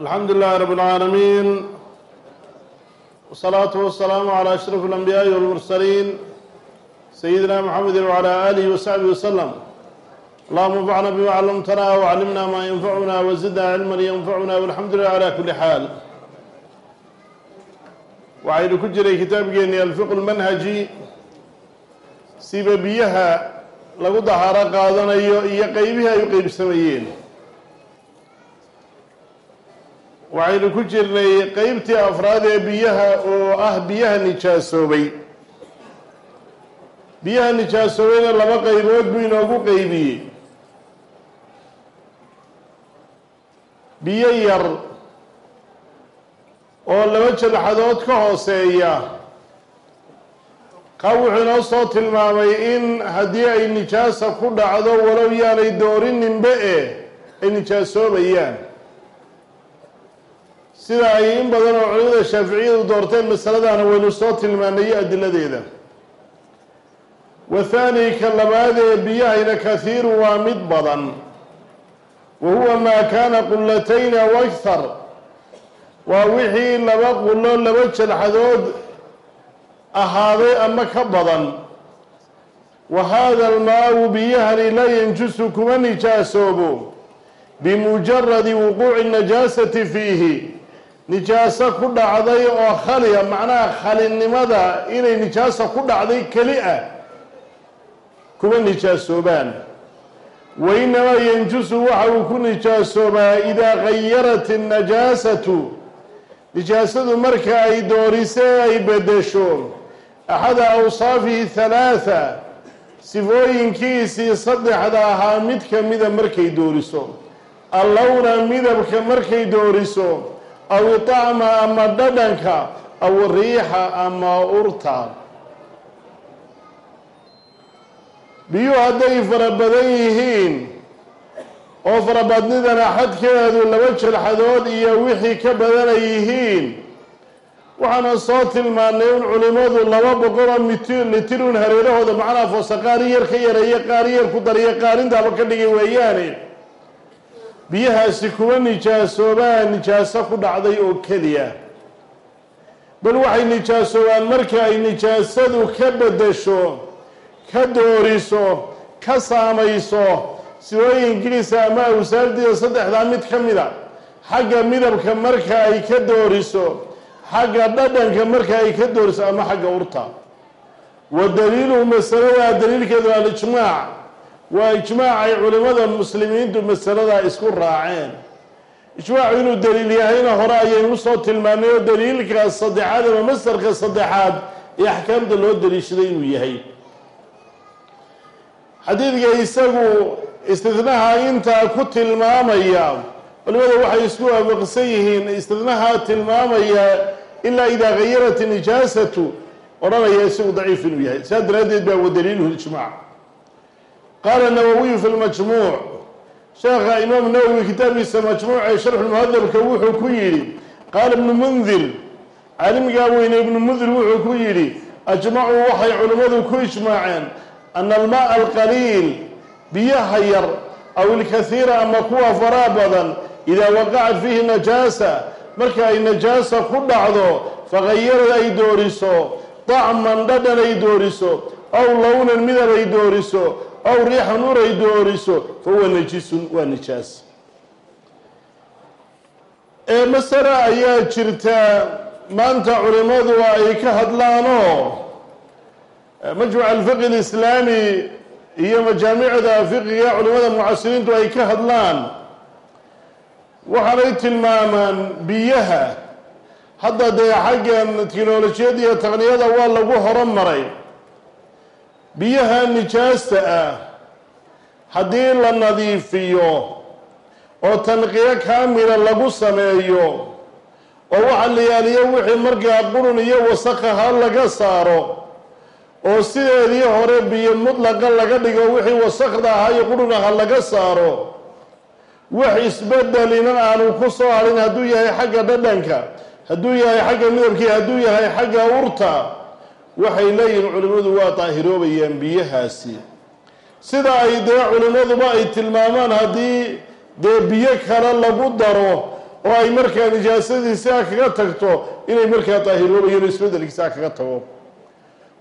alxamdu lilahi rab اlcaalamiin wsalaatu wasalaamu calى ashraf اlanbiyaaءi walmursaliin sayidina mxamedi wعalى alihi wasaxbihi waslm allahuma anfacna bima callamtana wcallimna ma yanfacuna wazidna cilma yanfacuna walxamdu lilah cala kuli xaal waxaynu ku jiray kitaabkeeni alfiqu lmanhaji siba biyaha lagu dahaaro qaadanayo iyo qeybihii ay u qeybsamayeen waxaynu ku jirnay qeybtii afraad ee biyaha oo ah biyaha nijaasoobay biyaha nijaasoobayna laba qeybood buu inoogu qeybiyey biyo yar oo laba jalxadood ka hooseeya. Ka wuxuu inoo soo tilmaamay in haddii ay nijaasa ku dhacdo walow yaanay doorininbe e ay nijaasoobayaan sida ay in badan oo culimada shaaficiyadu doorteen masaladaana waynu soo tilmaanayo adiladeeda. Wathaani ka labaad ee biyahayna kahiiru waa mid badan. Wa huwa maa kaana qulatayn aw akhar waa wixii laba qulo laba jalxadood ahaaday ama ka badan. Wa haada almaa-u biyahani laa yanjusu kuma nijaasoobo. Bimujaradi wuquuci najaasati fiihi nijaaso ku dhacday oo khaliya macnaha khalinimada inay nijaaso ku dhacday keli ah kuma nijaasoobaan. Wa inamaa yanjusu waxa uu ku nijaasoobaa idaa gayarat annajaasatu nijaasadu marka ay doorisee ay bedesho axada awsaafihi halaatha sifooyinkiisii saddexda ahaa mid ka mida markay dooriso. Allowna midabka markay dooriso aw itacma ama dhadhanka aw riixa ama urta biyuhu hadday fara badan yihiin oo farabadnidana xadkeedu laba jalxadood iyo wixii ka badana yihiin waxaana soo tilmaanay in culimadu laba boqoloo mitir litirun hareerahooda macnaha foosa qaari yar ka yareeyo qaari yar ku dariyo qaarintaaba ka dhigay weeyaane biyahaasi kuwa nijaasoobaan nijaaso ku dhacday oo keliya. Bal waxay nijaasoobaan marka ay nijaasadu ka bedesho ka dooriso ka saamayso sibooyinkiisa ama awsaardiida saddexdaa mid ka mida xagga midabka marka ay ka dooriso xagga dhadhanka marka ay ka dooriso ama xagga urta. Wa daliiluhu masaladaa daliilkeedu alijmaac waa ijmaac ay culimada muslimiintu masaladaa isku raaceen. Ijmaacu inuu daliil yahayna hore ayaynu u soo tilmaanay oo daliilka saddexaad ama masarka saddexaad ee axkaamta loo daliishaday inuu yahay. Xadiidka isagu istidnaha intaa ku tilmaamaya culimada waxay isku waafaqsan yihiin istidnaha tilmaamaya ilaa idaa gayarat nijaasatu odhanaya isagu daciif inuu yahay. Saas daraaddeed baa wa daliiluhu ijmaac qaala nawowiyu fi lmajmuuc sheekha imaam nawowi kitaabkiisa majmuuc ee sharxulmuhadabka wuxuu ku yidhi qaala ibnu mundir caalimgaa weyne ibnu mundir wuxuu ku yidhi ajmacuu waxay culimmadu ku ijmaaceen ana almaaa alqaliil biyaha yar aw ilkahiira ama kuwa faraa badan idaa waqacat fiihi najaasa marka ay najaasa ku dhacdo fagayarad ay dooriso dacman dhadhan ay dooriso aw lownan midab ay dooriso aw riixan ur ay dooriso fa huwa najisun waa nijaas masale ayaa jirta maanta culimmadu ay ka hadlaanoo majmuc alfiqi alislaami iyo majaamicda fiqiga culimada mucasiriintu ay ka hadlaan. Waxaanay tilmaamaan biyaha. Hadda dee xaggan teknolojiyadda iyo taqniyada waa lagu horumaray biyaha nijaasta ah haddii la nadiifiyo oo tanqiyo kaamila lagu sameeyo oo waxa la yaaliyo wixii markaa qurun iyo wasaqaha laga saaro oo sideedii hore biyo mudlaqa laga dhigo wixii wasakda ahaa iyo qurunaha laga saaro wax isbedelina aanu ku soo harin hadduu yahay xagga dhadhanka hadduu yahay xagga midabkii hadduu yahay xagga urta waxay leeyihiin culimmadu waa daahiroobayaan biyahaasi. Sida ay dee culimmaduba ay tilmaamaan haddii dee biyo kale lagu daro oo ay markaa nijaasadii sidaa kaga tagto inay markaa daahiroobayano isbedelkii sidaa kaga tago.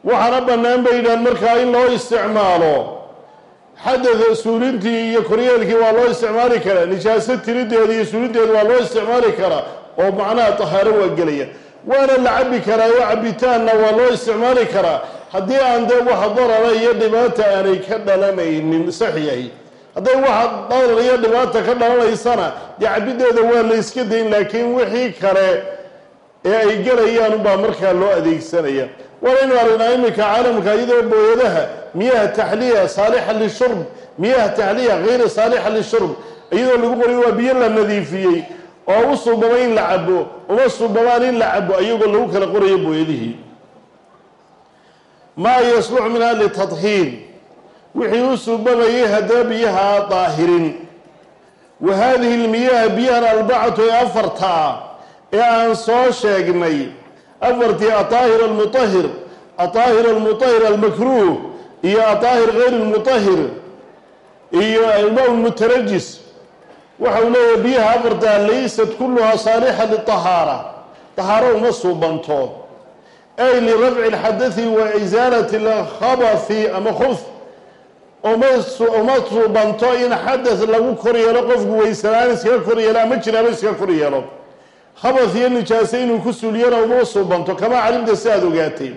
Waxaana bannaan bay yidhahan markaa in loo isticmaalo. Xadada suulintii iyo koryeelkii waa loo isticmaali karaa nijaaso tirideeda iyo suulinteeda waa loo isticmaali karaa oo macnaha tahaaro waa gelaya waana la cabi karaa oo cabitaanna waa loo isticmaali karaa. Haddii aan dee wax darara iyo dhibaata aanay ka dhalanaynin sax yahay. Hadday waxa darar iyo dhibaata ka dhalanaysana dee cabideeda waa la yska dayn laakiin wixii kale ee ay gelayaan unbaa markaa loo adeegsanaya. Waanaynu aragnaa iminka caalamka iyadoo booyadaha miyaha taxliya saalixa lishurb miyaha taxliya hayra saalixa lishurb iyadoo lagu qorayo waa biyo la nadiifiyey oo u suubama in la cabo uma suubamaan in la cabo ayagoo lagu kala qorayo booyadihii. Maa yaslux minha litadhiir wixii u suubamayay haddaba biyaha daahirin. Wa haadihi lmiyaha biyahan arbacatu ee afartaa ee aan soo sheegnay. Afartii aaahir almuahir aaahir almuahir almakruh iyo aaahir gayr lmuahir iyo alma mutarajis waxa uu leeyahay biyaha afarta laysat kulluhaa saalixa liahaara tahaaro uma suubanto ay lirafci اlxadai wa isaalati اlkhabafi ama khuf. Uma suubanto in xadatd lagu kor yeelo qofku weysanaan iskaga kor yeelo ama jinaabo iskaga kor yeelo. Khabaf iyo nijaase inuu ku suuliyana uma suubanto kamaa calimta si aad ogaatay.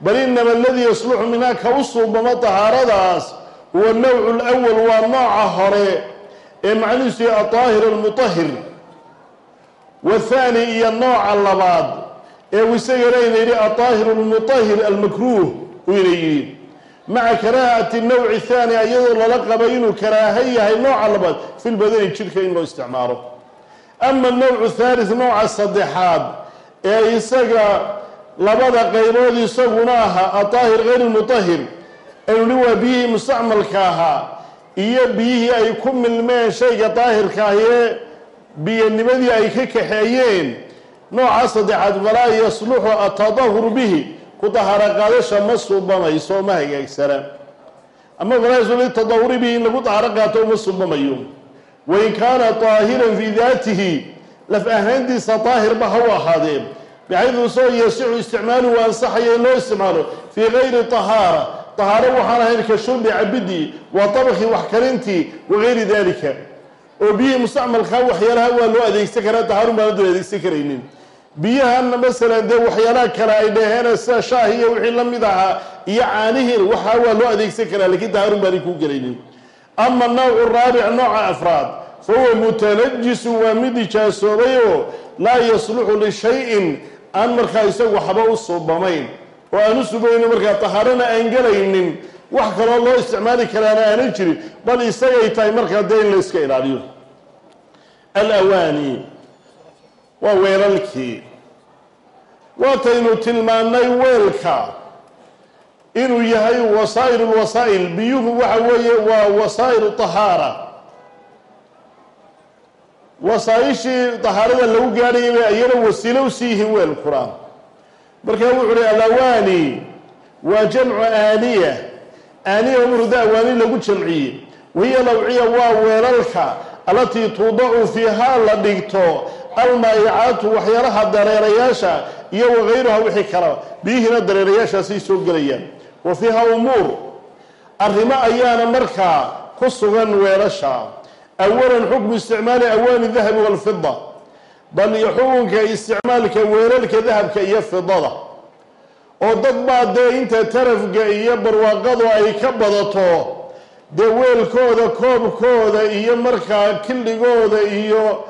Bal inama aladii yasluxu minhaa ka u suubamo tahaaradaas. Huwa nawcu lwal waa nooca hore ee macnihiisu yahay adaahir almutahir wahaani iyo nooca labaad ee wisagana ina yidhi adaahiru almutahir almakruuh ina yidhi maca karaahati nawci thaani iyadoo lala qabo inuu karaaha yahay nooca labaad fi lbadani jidhka in loo isticmaalo. Ama anowcu thalith nooca saddexaad ee isaga labada qaybood isaguna aha adaahir hayr mutahir aynu hi waa biyihii mustacmalka ahaa iyo biyihii ay ku milmeen shayga daahirka ah ee biyanimadii ay ka kaxeeyeen nooca saddexaad falaa yasluxu atadahuru bihi ku dahaaro qaadasha ma suubamayso ma hagaagsana ama falaa yasluxu litadahuri bihi in lagu dahaaro qaato uma suubamayo. Wain kaana طaahiran fii daatihi laf ahaantiisa daahirba ha u ahaadee bixaydu soo yasixu isticmaaluhu ansaxaya in loo isticmaalo fii gayri طahaara طahaaro waxaan ahayn ka shurbi cabidii wa طabki wax karintii wagayri dalika oo biyihii mustacmalkaa waxyaalaha waa loo adeegsan karaa tahaarun baana dul adeegsan karaynin. Biyahanna masalan dee waxyaalaha kale ay dhaheen sida shaahi iyo wixii la mid ahaa iyo caanihiin waxaa waa loo adeegsan karaa lakiin tahaarun baanay kuu gelaynin. Ama nawcu raabic nooca afraad fa huwa mutanajisu waa mid nijaasoobay oo laa yasluxu lishayin aan markaa isagu waxba u suubamayn oo aan u subaynin markaa tahaarana aan gelaynin. Wax kaloo loo isticmaali karaana aanan jirin. Bal isagay tahay markaa dee in la iska ilaaliyo. Alawaani. Waa weelalkii waataynu tilmaannay weelka. Inuu yahay wasaa'il. Lwasaa'il biyuhu waxa weeye waa wasaa'ilu tahaara. Wasaaishii tahaarada lagu gaadhayay bay ayana wasiilo u sii yihiin weelkuna markaa wuxu uhi alawaani waa jamcu aaniya. Aaniya murda awaani lagu jamciyey. Wahiya lawciya waa weelalka alatii tuudacu fiihaa la dhigto almaa'icaatu waxyaalaha dareerayaasha iyo wagayruha wixii kala biyihiina dareerayaashaasay soo gelayaan. Wa fiiha umuur. Arrimo ayaana markaa ku sugan weelasha. Awalan xukmu isticmaali awaani dahabi walfida bal iyo xukunka isticmaalka weelalka dahabka iyo fidada. Oo dad baa dee inta tarafga iyo barwaaqadu ay ka badato dee weelkooda koobkooda iyo markaa killigooda iyo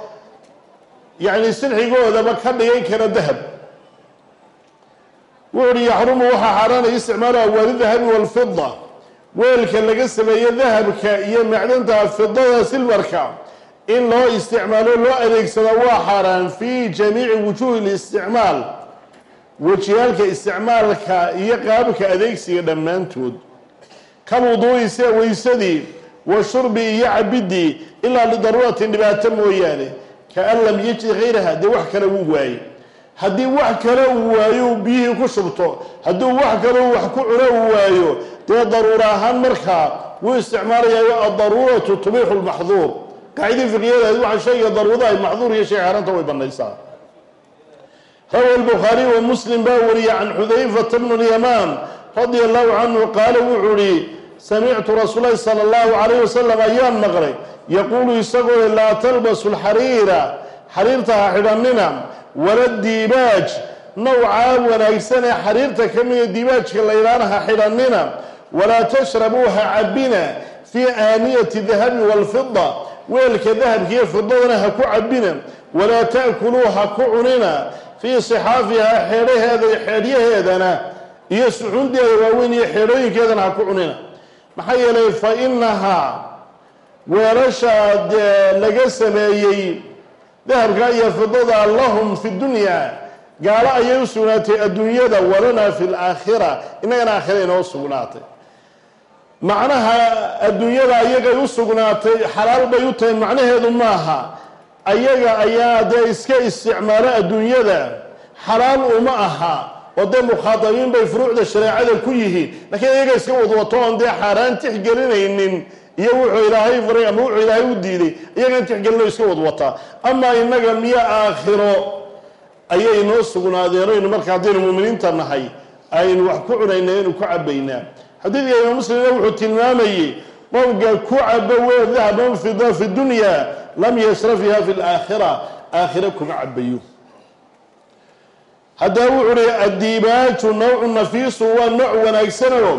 yacni silxigoodaba ka dhigan kara dahab. Wuxu uhi yaxrumu waxaa xaaraanaya isticmaalu awaani dahabi walfida weelka laga sameeyo dahabka iyo macdanta fidada silmarka in loo isticmaalo loo adeegsado waa xaaraan fii jamiici wujuuhi listicmaal. Wajiyaalka isticmaalka iyo qaabka adeegsiga dhammaantood. Kalwuduu'i sida weysadii wa shurbi iyo cabidii ilaa lidaruuratin dhibaato mooyaane kaan lam yajid hayraha dee wax kale wuu waayey haddii wax kale uu waayo uu biyihii ku shubto. Hadduu wax kale uu wax ku cuno uu waayo dee daruura ahaan markaa wuu isticmaalayayo addaruuratu tubixu lmaxduur qaacidii fiqiyadaadi waxaa shayga daruuda ay maxduur iyo shay xaaraanta way banaysaa. Rawa lbukhaariy wa muslim baa wariyey can xudayfata bnu lyamaan radia allahu canhu qaala wuxuu ihi samictu rasuul lahi sala allahu calayh wasalam ayaan maqlay yaquulu isagoo laa talbasu lxariira xariirta ha xidhanina wala diibaaj nawcaa wanaagsan ee xariirta ka mida diibaajka laydhaana ha xidhanina walaa tashrabuu ha cabina fii aaniyati dahabi weelka dahabkiiyo fidadana ha ku cabina walaa ta'kuluu ha ku cunina fii sixaafihaa xeedhaheeda xeedhyaheedana iyo suxuunteeda waaweyn iyo xeedhooyinkeedana ha ku cunina. Maxaa yeelay fa inahaa weelasha dee laga sameeyey dahabka iyo fidada lahum fi dunya gaalo ayay u sugnaatay adduunyada walanaa fi laakhira innagana aakhira inoo sugnaatay macnaha adduunyada ayagay u sugnaatay xalaal bay u tahay macnaheedu maaha. Ayaga ayaa dee iska isticmaalo adduunyada. Xalaal uma aha. Oo dee mukhaadabiin bay furuucda shareecada ku yihiin. Laakiin iyaga iska wadwato oon dee xaaraan tixgelinaynin iyo wuxuu ilaahay faray ama wuxuu ilaahay u diiday iyagan tixgelino iska wadwataa amaa innaga miyo aakhiro ayay noo sugnaadeen aynu marka haddaynu muuminiinta nahay aynu wax ku cunayna aynu ku cabaynaa xadiidka imaam muslimna wuxuu tilmaamayey qofka ku cabo weel dahaban fida fi dunya lam yashrab fiha fi laakhira aakhira kuma cabayo haddaba wuxuu uhi addiibaaju nawcu nafiisu waa nooc wanaagsanoo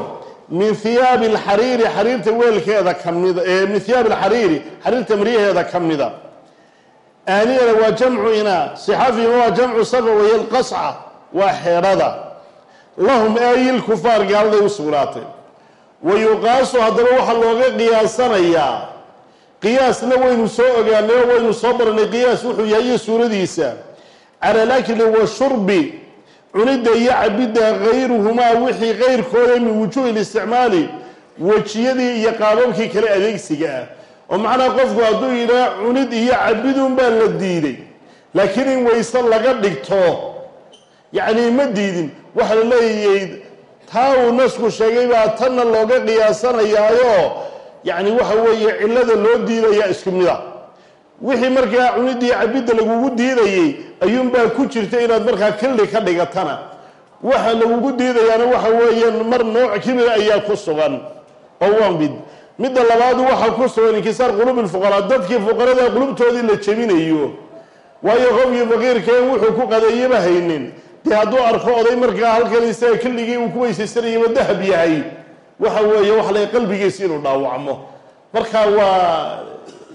min hiyaabi alxariiri xariirta weelkeeda ka mida min hiyaabi alxariiri xariirta maryaheeda ka mida. Aaniyana waa jamcu inaa sixafima waa jamcu safa waya lqasca waa xeedhada lahum aayil kufaar gaaladay u sugnaatay wa yuqaasu haddaba waxaa looga qiyaasanayaa qiyaasna waynu soo ogaanay oo waynu soo baranay qiyaas wuxuu yahay iyo suuradiisa. Cala alakli washurbi cunidda iyo cabidda kayruhumaa wixii kayrkooda min wujuuhi listicmaali wejiyadii iyo qaababkii kale adeegsiga ah. Oo macnaha qofku hadduu yidhaha cunid iyo cabidun baa la diiday laakiin in wayse laga dhigto yacni ma diidin waxaa la leeyahay taa uu nasku sheegay baa tanna looga qiyaasanayaayo yacni waxa weeye cillada loo diidayaa isku mid a wixii markaa cunidii cabidda lagugu diidayey ayuunbaa ku jirta inaad markaa killi ka dhigatana. Waxa lagugu diidayaana waxa weeye mar nooc kibir ayaa ku sugan oo waa mid midda labaadu waxaa ku sugan inkisaar quluubi lfuqaraa dadkii fuqarada qulubtoodii la jebinayo. Waayo qofkii faqiirkeen wuxuu ku qadeeyaba haynin dee hadduu arko oday markaa halkan isaga uu ku weysaysanayaba dahab yahay waxa weeye waxa la qalbigiisa inuu dhaawacmo. Marka waa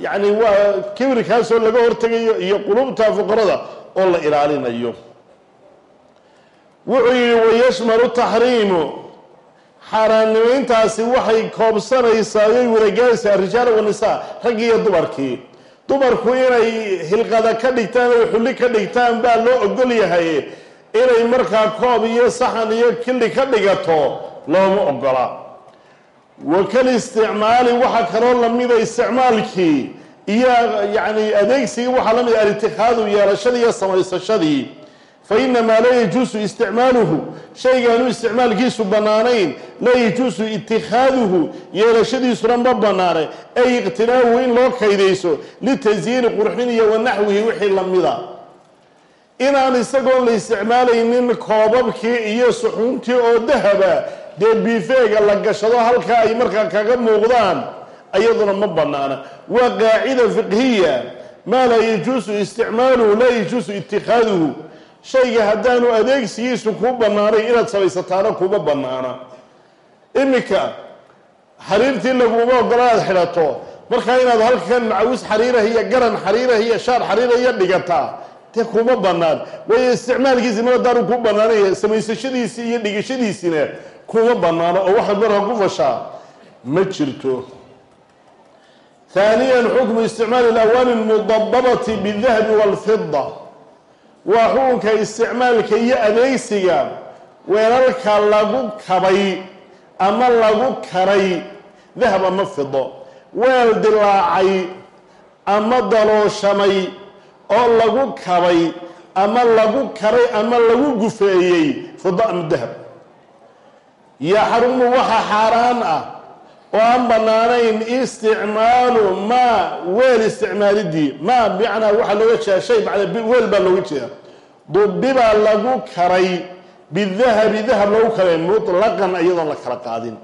yacni waa kibirkaasoo laga hortegayo iyo qulubta fuqarada oo la ilaalinayo. Wuxuu yihi wayashmalu taxriimu xaaraannimayntaasi waxay koobsanaysaa yay wadagaaraysaa rijaala wanisaa raggi iyo dumarkii. Dumarku inay hilqada ka dhigtaan oy xulli ka dhigtaan baa loo ogol yahay inay markaa koob iyo saxan iyo killi ka dhigato looma ogola wakal isticmaali waxaa kaloo lamida isticmaalkii iyo yacni adeegsigii waxaa la mid alitikaadu yeelashadii iyo samaysashadii. Fa inamaa laa yajuusu isticmaaluhu shaygaanu isticmaalkiisu bannaanayn laa yajuusu itikaaduhu yeelashadiisuna ma bannaanay ay iqtinaahu in loo kaydayso litasyiini qurxin iyo wanaxwihi wixii lamida inaan isagoon la isticmaalaynin koobabkii iyo suxuuntii oo dahaba dee biifeega la gashado halkaa ay markaa kaga muuqdaan ayaduna ma bannaana. Waa qaacida fiqhiya. Maa laa yajuusu isticmaaluhu laa yajuusu itikaaduhu shayga haddaanu adeegsigiisu kuu bannaanay inaad samaysataana kuma bannaana. Iminka xariirtii laguma ogola aad xidhato. Markaa inaad halkan macawis xariirah iyo garan xariirah iyo shaar xariiraya dhigataa dee kuma bannaan waayo isticmaalkiisi mar haddaanu kuu bannaanaya samaysashadiisii iyo dhigashadiisina kuma bannaano oo waxaad markaa ku fashaa. Ma jirto. Haaniyan xukmu isticmaali alawaani almudababati bidahabi walfida waa xukunka isticmaalka iyo adeegsiga weelalka lagu kabay ama lagu karay. Dahab ama fido weel dilaacay ama dalooshamay oo lagu kabay ama lagu karay ama lagu gufeeyey fido ama dahab. Yaxrumu waxa xaaraan ah oo aan bannaanayn isticmaalu maa weel isticmaalidii maa bimacnaa waxaa looga jeeda shay bacda weel baa looga jeeda dubibaa lagu karay bidahabi dahab lagu karay mutlaqan iyadoon la kala qaadin.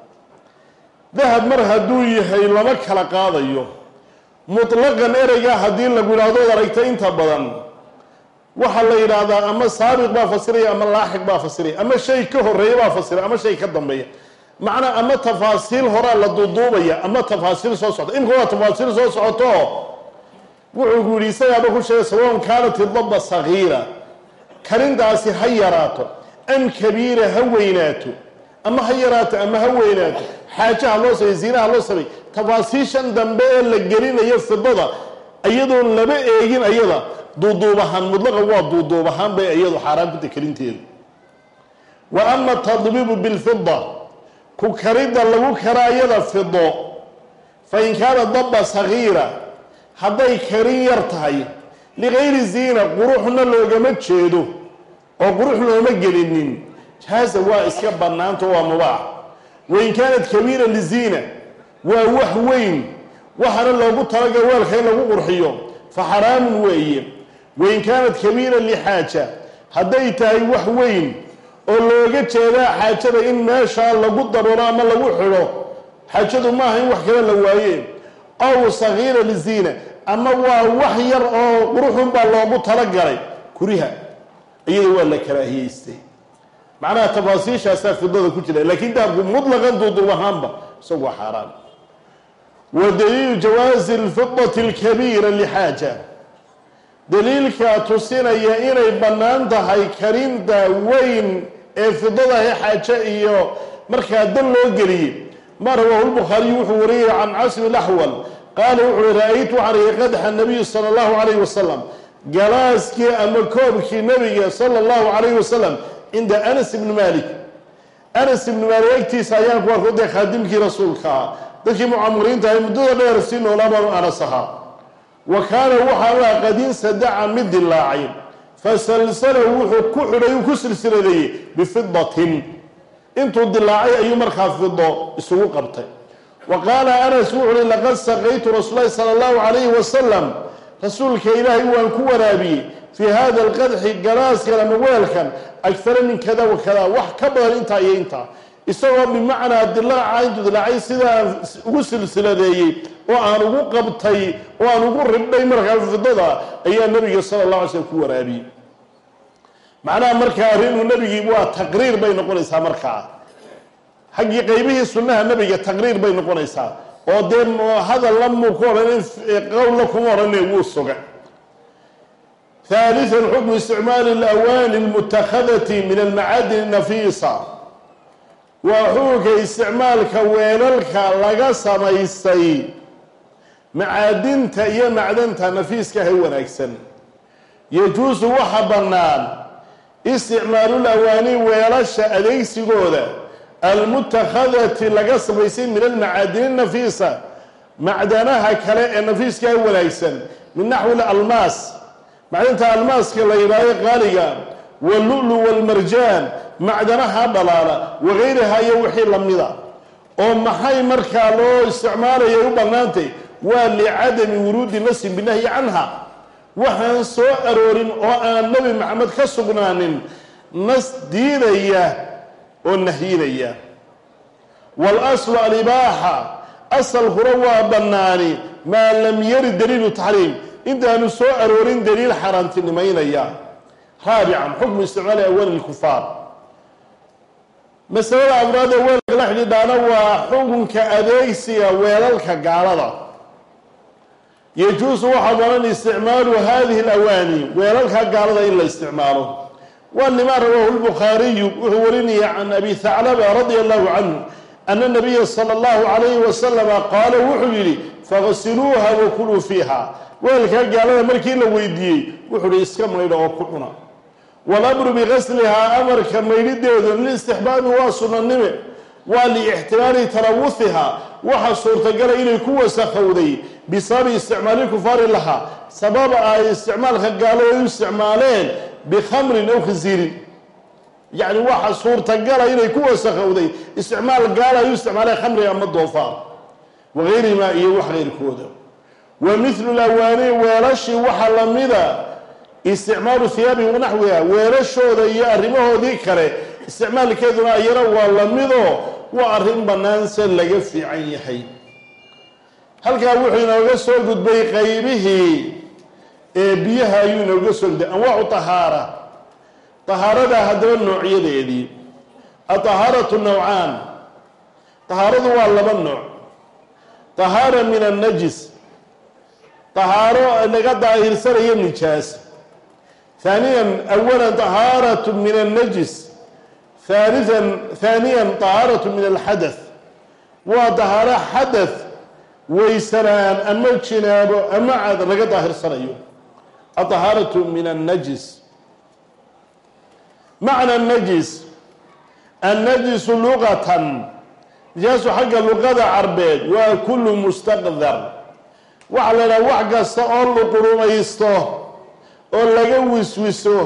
Dahab mar hadduu yahay lama kala qaadayo mutlaqan ereygaa haddii lagu yidhahdo od aragta inta badan. Waxaa la yidhaahdaa ama saabiq baa fasiraya ama laaxiq baa fasiraya ama shay ka horreeya baa fasira ama shay ka dambeeya. Macnaa ama tafaasiil horaa la duuduubaya ama tafaasiil soo socda. Imika tafaasiil soo socoto wuxuu ku yidhi isagaaba ku sheegay sawaon kaanat idaba sagiira. Karintaasi ha yaraato. Am kabiira ha weynaato. Ama ha yaraato ama ha weynaato. Xaaje ha loo samay ziina loo samay tafaasiishan dambe ee la gelinayo fidada iyadoon laba eegin ayada duuduub ahaan mudlaqa waa duuduub ahaan bay iyadu xaaraan ku takalinteedu wa ama tadbibu bilfida ku karidda lagu kara ayada fido fa in kaana daba sagiira hadday karin yar tahay ligayri ziina quruxna loogama jeedo oo qurux looma gelinin jaasa waa iska bannaanta waa mubaax wain kaanat kabiira liziina waa wax weyn. Waxaana loogu talaga weelka in lagu qurxiyo. Fa xaraamun weeye. Wain kaanat kabiira lixaaja hadday tahay wax weyn oo looga jeedaa xaajada in meeshaa lagu daboolo ama lagu xidho xaajadu maaha in wax kale la waaye. Aw sagiira liziina ama waa wax yar oo quruxun baa loogu talagalay. Kuriha. Iyada waa la karaahiyeystay macnaha tafaasiishaasaa fidada ku jira. Laakiin dahabku mutlaqan duuduub ahaanba isagu waa xaaraan wa daliilu jawaazi alfidati alkabiira lixaaja daliilka tusinaya inay bannaan tahay karinta weyn ee fidadahe xaaje iyo markaa dan loo geliyey ma rawaahu lbukhaariyu wuxuu wariyay can casmi laxwal qaala wuxu uhi ra'aytu waxaan arkay qadxa nabiyi sala allahu calayhi wasalam galaaskii ama koobkii nabiga sala allahu calayhi wasalam cinda anas ibni malik anas ibni maalik agtiisa ayaan ku khaadimkii rasuulka ah dadkii mucamiriinta ahay muddada dheer si noolaa anas ahaa wa kaana waxaa qadiin sadaca mid dilaacay fasalsalahu wuxuu ku xidhay uu ku silsiladeeyey bifidatin intuu dilaacay ayuu markaa fido isugu qabtay. Wa qaala anas wuxu uhi laqad saqaytu rasuul lahi sala allahu calayhi wasalam rasuulka ilaahay waan ku waraabiyey. Fii hada alqadxi galaaskan ama weelkan agara min kada wa kada wax ka badan intaa iyo intaa isagoo bimacnaa dilaaca intuu sidaan ugu silsiladeeyey oo aan ugu qabtay oo aan ugu ridhay markaas fidada ayaa nabiga sala allah alay slm ku waraabiyey. Macnaha markaa arrinuu nabigii waa taqriir bay noqonaysaa markaa xaggii qaybihii sunnaha nabiga taqriir bay noqonaysaa. Oo dee hadal la muu ku odhanin qowlla kuma odhanin wuu suga haalian xukmu isticmaali alawaani almutakadati min almacadini nafiisa waa xukunka isticmaalka weelalka laga samaystay. Macaadinta iyo macdanta nafiiska hay wanaagsan. Yajuusu waxa bannaan isticmaalu lawaani weelasha adeegsigooda. Almutakadati laga samaystay min almacaadini nafiisa. Macdanaha kale ee nafiiska hay wanaagsan. Min naxwi almaas macdinta almaaska la yidhaaho qaaliga wallulu walmarjaan macdanaha dhalaala wagayraha iyo wixii lamida oo maxay markaa loo isticmaalaya u bannaantay? Waa licadami wuruudi nasin binahyi canha. Waxaan soo aroorin oo aan nebi maxamed ka sugnaanin nas diidaya oo nahyinaya. Waalaslu alibaaxa asalkuna waa bannaani maa lam yari daliilu taxriim. Intaanu soo aroorin daliil xaaraantinimaynaya raabican xukmu isticmaali awaali lkufaar masalada afraad ee weelka la xidhiidhaana waa xukunka adeegsiga weelalka gaalada. Yajuusu waxaa banan isticmaalu hadihi alawaani weelalka gaalada in la isticmaalo. Waa lima rawaahu lbukhaariyu wuxuu warinaya can abi thaclaba radia allahu canhu ana nabiya sala allahu calayhi wasalama qaala wuxuu yidhi faqsiluuha wakuluu fiiha. Weelkaa gaalada markii la weydiiyey wuxuu iska maydha oo ku cuna walamru biqaslihaa amarka maydhideedu lilistixbaabi waa sunanime waa liixtimaali talawuhiha waxa suurtagala inay ku wasakhowday bisababi isticmaali kufaari lahaa sababa ay isticmaalka gaalada u isticmaaleen bikhamrin aw khasiirin yacni waxa suurtagala inay ku wasakhowday isticmaal gaala ay u isticmaaleen khamri ama doofaar wagayrihimaa iyo wax keyrkooda wa mithlu lawaani weelashii waxaa lamida isticmaalu hiyaabihi wanaxwiha weelashooda iyo arrimahoodii kale. Isticmaalkeeduna iyana waa lamidoo waa arrin bannaanse laga fiican yahay. Halkaa wuxuu inooga soo gudbay qaybihii ee biyaha ayuu inooga soo gudbay. Anwaacu tahaara. Tahaarada haddaba noocyadeedii. Atahaaratu nawcaan. Tahaaradu waa laba nooc. Tahaara min annajis tahaaro laga daahirsanaya nijaas haaniyan awalan tahaaratu min annajis haalian haaniyan tahaaratu min alxadath waa tahaaro xadath waysanaan ama jinaabo ama cad laga daahirsanayo atahaaratu min annajis macna najis annajisu luqatan nijaasu xagga luqada carbeed waa kullu mustaqdar waxaa la idhaha wax kasta oo luqurumaysto oo laga wiswiso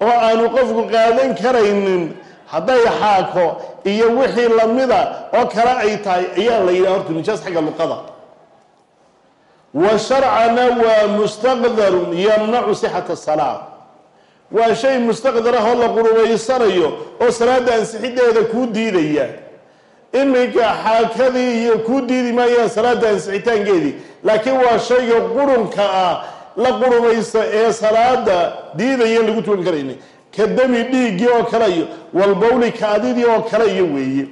oo aanu qofku qaadan karaynin hadday xaako iyo wixii lamida oo kale ay tahay ayaa la yidhaha horta nijaas xagga luqada. Wa sharcana waa mustaqdarun yamnacu sixata salaa waa shay mustaqdar ah oo la qurumaysanayo oo salaada ansixideeda kuu diidaya. Iminka xaakadii iyo kuu diidi maayaan salaada ansixitaankeedii laakiin waa shayga qurunka ah la qurumaysta ee salaada diidaya lagu tukan karayna ka dami dhiiggii oo kale iyo walbowli kaadidii oo kale iyo weeye.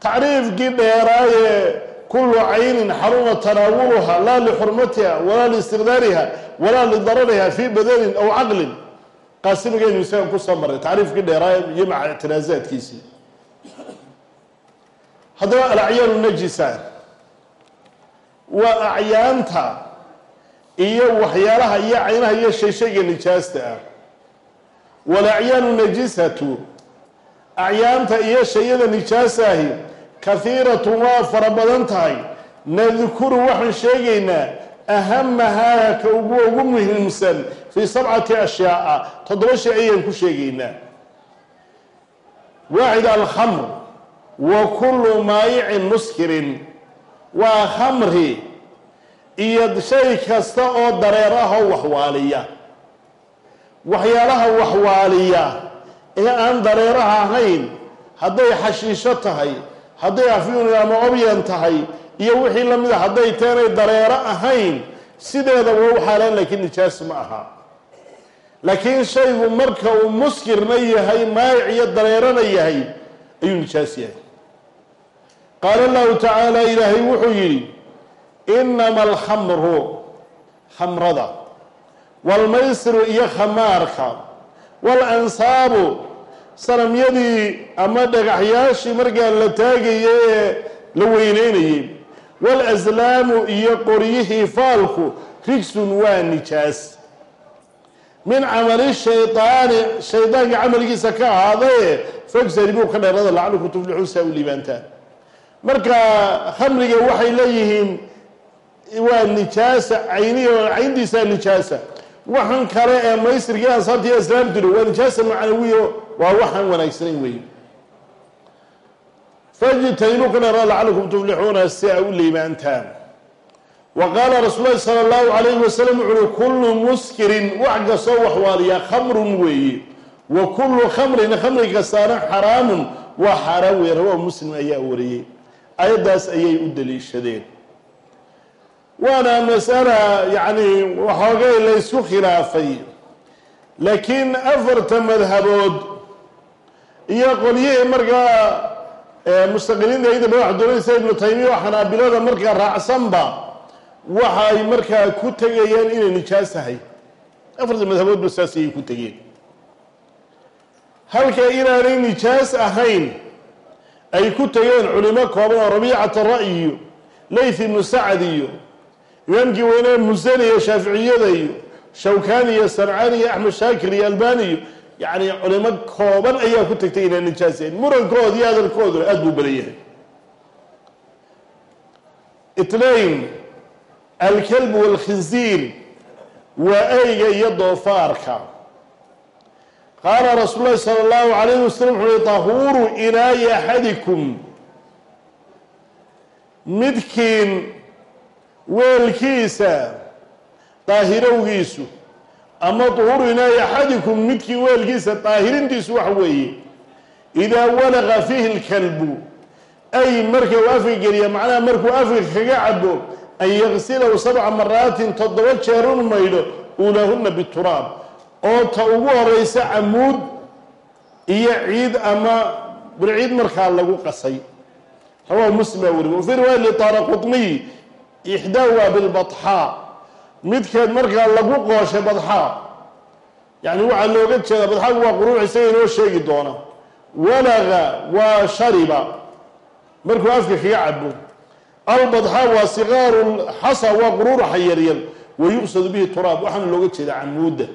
Tacriifkii dheeraaye kullu caynin xaruma tanaawuluha laa lixurmatiha walaa liistiqdaariha walaa lidarariha fii badanin aw caqlin. Qaasimigaynu isaga ku soo maray tacriifkii dheeraaye iyo maca ictiraasaadkiisii haddaba alacyaanu najisa waa acyaanta iyo waxyaalaha iyo caynaha iyo shayshayga nijaasta ah. Walacyaanu najisatu acyaanta iyo shayada nijaasahi kahiiratun waa fara badan tahay. Nadkuru waxaan sheegaynaa ahamahaa ka ugu ugu muhiimsan fii sabcati ashyaaa toddoba shay ayaan ku sheegaynaa. Waaxid alkhamr wa kullu maayicin muskirin waa khamri iyo shay kasta oo dareer ah oo waxwaaliya. Waxyaalaha waxwaaliya ee aan dareeraha ahayn hadday xashiisho tahay hadday afyun ama obyan tahay iyo wixii la mid a hadday teenay dareero ahayn sideeda waa u xaalaan laakiin nijaas ma aha. Laakiin shaygu marka uu muskirna yahay maayic iyo dareerana yahay ayuu nijaas yahay. Qaala allahu tacaala ilaahay wuxuu yidhi inama alkhamru khamrada waalmaysiru iyo khamaarka waalansaabu sanamyadii ama dhagaxyaashii markaa la taagayay ee la weyneynayay waalaslaamu iyo qoryihii faalku rigsun waa nijaas. Min camali shaydaani shaydaanka camalkiisa ka ahaadaye fajtanibuu ka dheerada tuflixuun saa u liibaantaan marka khamriga waxay leeyihiin waa nijaasa cayniy cayntiisaa nijaasa. Waxan kale ee maysirkii ansaabta iyo islaamtuna waa nijaasa macnawiyo waa waxaan wanaagsanayn weeye fajtanibuu ka dheerada lacalukum tuflixuuna si a u liibaantaan wa qaala rasuul lahi sala allahu calayhi wasalam wuxu uhi kullu muskirin wax kastoo waxwaaliyaa khamrun weeye. Wa kullu khamrin khamri kastaana xaraamun waa xaaraan weeye rawaahu muslim ayaa wariyey ayaddaas ayay u daliishadeen waana masala yacni waxoogay la ysku khilaafay. Laakiin afarta madhabood iyo qolyihii markaa mustaqiliinta iyada madax doonaysa ibnu taymiya oo xanaabilada markaa raacsanba waxa ay markaa ku tegayaan inay nijaas tahay. Afarta madhaboodba saas ayay ku tegeen. Halka inaanay nijaas ahayn ay ku tegeen culimo kooban oo rabiicata ra'yi layth ibnu sacad iyo imaamkii weynee musani iyo shaaficiyada iyo shawkani iyo sancaani iyo axmed shaakir iyo albani iyo yacni culimo kooban ayaa ku tegtay inaan nijaas yahayn murankood iyo hadalkooduna aada buu badan yahay. Itnain alkalb walkhinziir waa eyga iyo doofaarka. Qaala rasuul lahi sala allahu alayhi wasalam wuxu uhi tahuuru axadikum midkiin weelkiisa daahirowgiisu ama duhuru inaayi axadikum midkiin weelkiisa daahirintiisu waxa weeye. Idaa walaqa fiihi lkalbu ay marka uu afka geliya macnaha markuu afka kaga cabo an yaqsilahu sabca maraatin toddoba jeer un maydho uulahuna bituraab. Oo ta ugu horeysa camuud iyo ciid ama burciid markaa lagu qasay. Rawahu muslim baa weriy wafii riwaaya litaara qutniy ixdaawa bilbaxaa midkeed markaa lagu qooshay badxaa yani waxaa looga jeeda badxaagu waa quruuc isaga inoo sheegi doona walaga waa shariba markuu afka kaga cabo albadxaa waa sikaaru xasa waa quruuraxa yaryar wa yuqsadu bihi turaab waxaana looga jeeda camuudda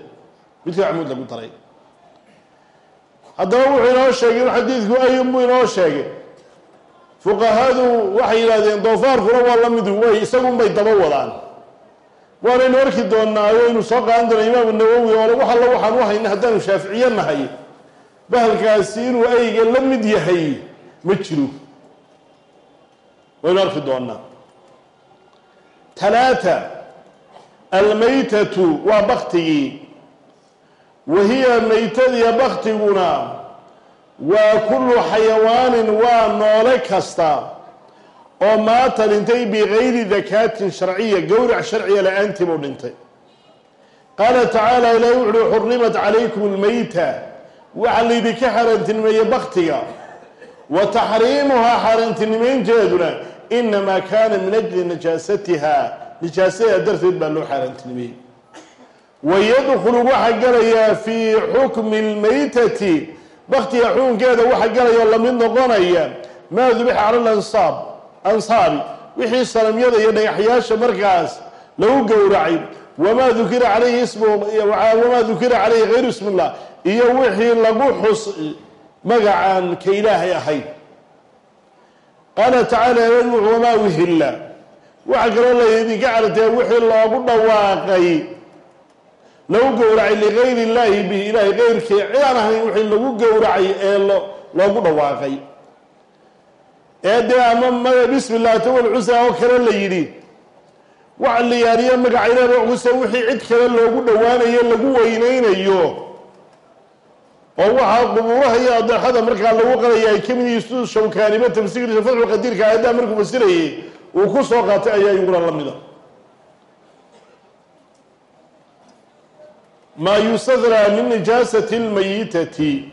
midka camuud lagu daray haddaba wuxuu inoo sheegay in xadiidku ayun buu inoo sheegay fuqahadu waxay yidhahdeen doofaarkuna waa la mid way isagunbay daba wadaan. Waanaynu arki doonaa waynu soo qaadan doonaa imaamu nawowi oo wax alla waxaan u hayna haddaanu shaaficiye nahay. Bahalkaasi inuu ayga la mid yahay ma jiro. Waynu arki doonaa talaata almaytatu waa baktigii wa hiya maytadiya baktiguna waa kullu xayawaanin waa noole kasta. Oo maata dhintay bigayri dakaatin sharciya gowrac sharciya la'aantii buu dhintay. Qaala tacaala ilaahi wuxuuhi xurimat calaykum almayta. Waxaa laydinka xaaraantinimeeyey baktiga wa taxriimuhaa xaaraantinimeynteeduna inamaa kaana min ajli najaasatiha. Nijaasadeeda darteed baa loo xaaraantinimeeyey wayadkhulu waxaa galayaa fii xukmi lmaytati baktiga xukunkeeda waxaa galaya oo la mid noqonaya maa dubixa cala lansaab ansaabi. Wixii sanamyada iyo dhagaxyaasha markaas lagu gowracay. Wamaa dukira calayhi ismu wamaa dukira calayhi hayru ismi illah iyo wixii lagu xus magacaan ka ilaahay ahayn qaala tacaala wamaa wihilla. Waxaa kaloo laydinka cartee wixii loogu dhawaaqay lagu gowracay ligayr illaahi bihi ilaahay keyrkii cid aan ahayn wixii lagu gowracay ee loogu dhawaaqay. Ee dee ama bismi llah tawal cusa oo kale la yidhi waxa la yaariyo magaca ilaah cuse wixii cid kale loogu dhowaanayo lagu weyneynayo oo waxaa qubuuraha iyo adeexada markaa lagu qalaya ay ka mid yihiin siduu shawkaaniba tafsiirkiisa fatxu qadiirka aayaddaa markuu fasirayay uu ku soo qaatay ayaa iguna la mida maa yustadraa min nijaasati lmayitati.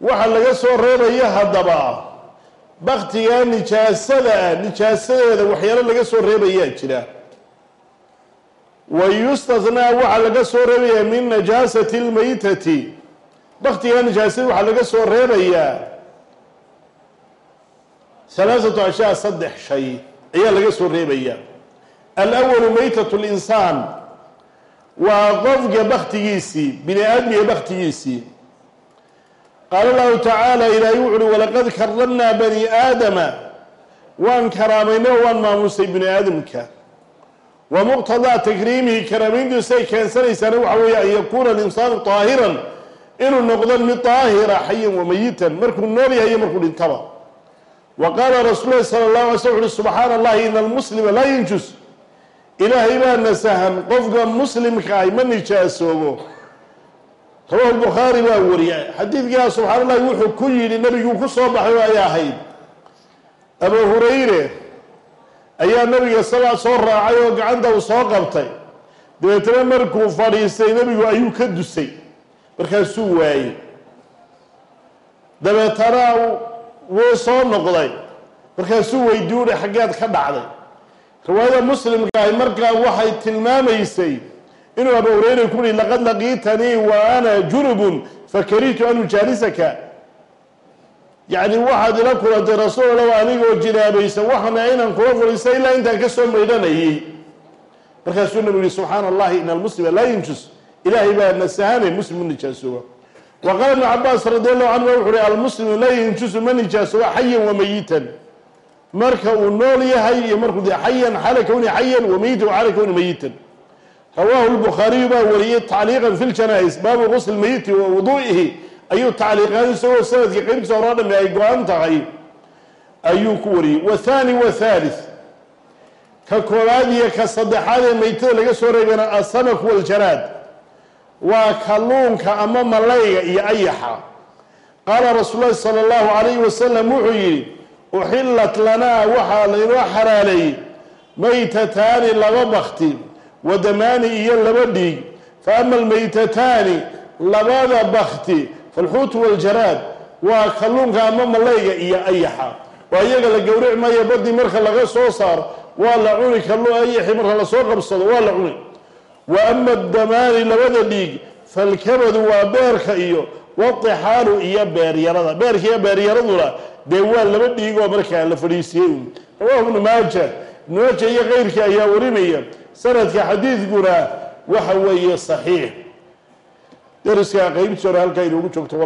Waxaa laga soo reebaya haddaba baktiga nijaasada nijaasadeeda waxyaalo laga soo reebayaa jira. Wa yustathnaa waxaa laga soo reebayaa min najaasati lmaytati baktiga nijaasada waxaa laga soo reebayaa halaathatu ashyaa saddex shay ayaa laga soo reebayaa alawalu maytat linsaan waa qofka baktigiisii bini aadmiga baktigiisii qaala allahu tacaala ilaahay wuxu uhi walaqad karamnaa bani aadama. Waan karaamayna oo waan maamusay bini aadamka. Wa muqtadaa takriimihi karaamayntiisay keensanaysaana waxa weeye an yakuuna alinsaanu طaahiran inuu noqdo mid daahira xayan wamayitan markuu nool yahay iyo markuu dhintaba. Wa qaala rasuul lahi sala اllahu alay sl uxu subxaana allahi ina almuslima laa yanjus ilaahay baa nasahan qofka muslimka ahy ma nijaasoobo. Rawahu lbukhaari baa wariyay xadiidkaa subxaan allahi wuxuu ku yidhi nabiguu ku soo baxay ay ahayd. Abu hurayre ayaa nabiga sala soo raacay oo gacanta uu soo qabtay. Dabeetana markuu fadhiistay nebigu ayuu ka dusay. Markaasuu waayey dabeetana wuu soo noqday. Markaasuu weydiiy uhi xaggeed ka dhacday riwaayada muslimka ahi markaa waxay tilmaamaysay inuu abu hureyre ku yihi laqad laqiitanii wa ana junubun fakarihtu an ujaalisaka yacni waxaad ila kulantay rasuul allow anigoo jinaabaysan waxana inaan kula fadhiista ilaa intaan ka soo maydhanayay markaasuu nabigu yihi subxaana allahi in almuslima laa yanjus ilaahay baa nasahanay muslim u nijaasooba wa qaala ibnu cabaas radi allahu canhu wuxu uhi almuslimu laa yanjusu ma nijaasooba xayan wamayitan marka uu nool yahay iyo markuu de xayan xala kowni xayan wamayitan xala kowni mayitan. Rawaahu lbukhaariyu baa wariyey tacliiqan fi ljanaa-is baabu qusl mayiti wa wuduu'ihi ayuu tacliiqaan isagoo sannadkii qeybtiisa horaa dhami ay go-an tahay ayuu ku wariyey. Wathani wathalith ka koowaad iyo ka saddexaad ee maytada laga soo reebana asamaku waljaraad waa kalluunka ama malayga iyo ayaxa. Qaala rasuul lahi sala allahu calayhi wasalam wuxuu yidhi uxillat lanaa waxaa laynoo xalaaleeyey maytataani laba bakti wadamaani iyo laba dhiig. Fa ama almaytataani labada bakti falxuutu waljaraad waa kalluunka ama malayga iyo ayaxa. Waa iyaga la gowrici maayo badii marka laga soo saaro waa la cuni kallu ayaxi marka la soo qabsado waa la cuni. Wa ama damaani labada dhiig falkabadu waa beerka iyo watixaalu iyo beeryarada beerka iyo beeryaraduna dee waa laba dhiigoo markaa la fadhiisiyey. Rawahu ibnu maaja ibnu maaja iyo keyrkii ayaa warinaya sanadka xadiidkuna waxa weeye saxiix. Dariska qeybtiisa hore halkaa inoogu joogto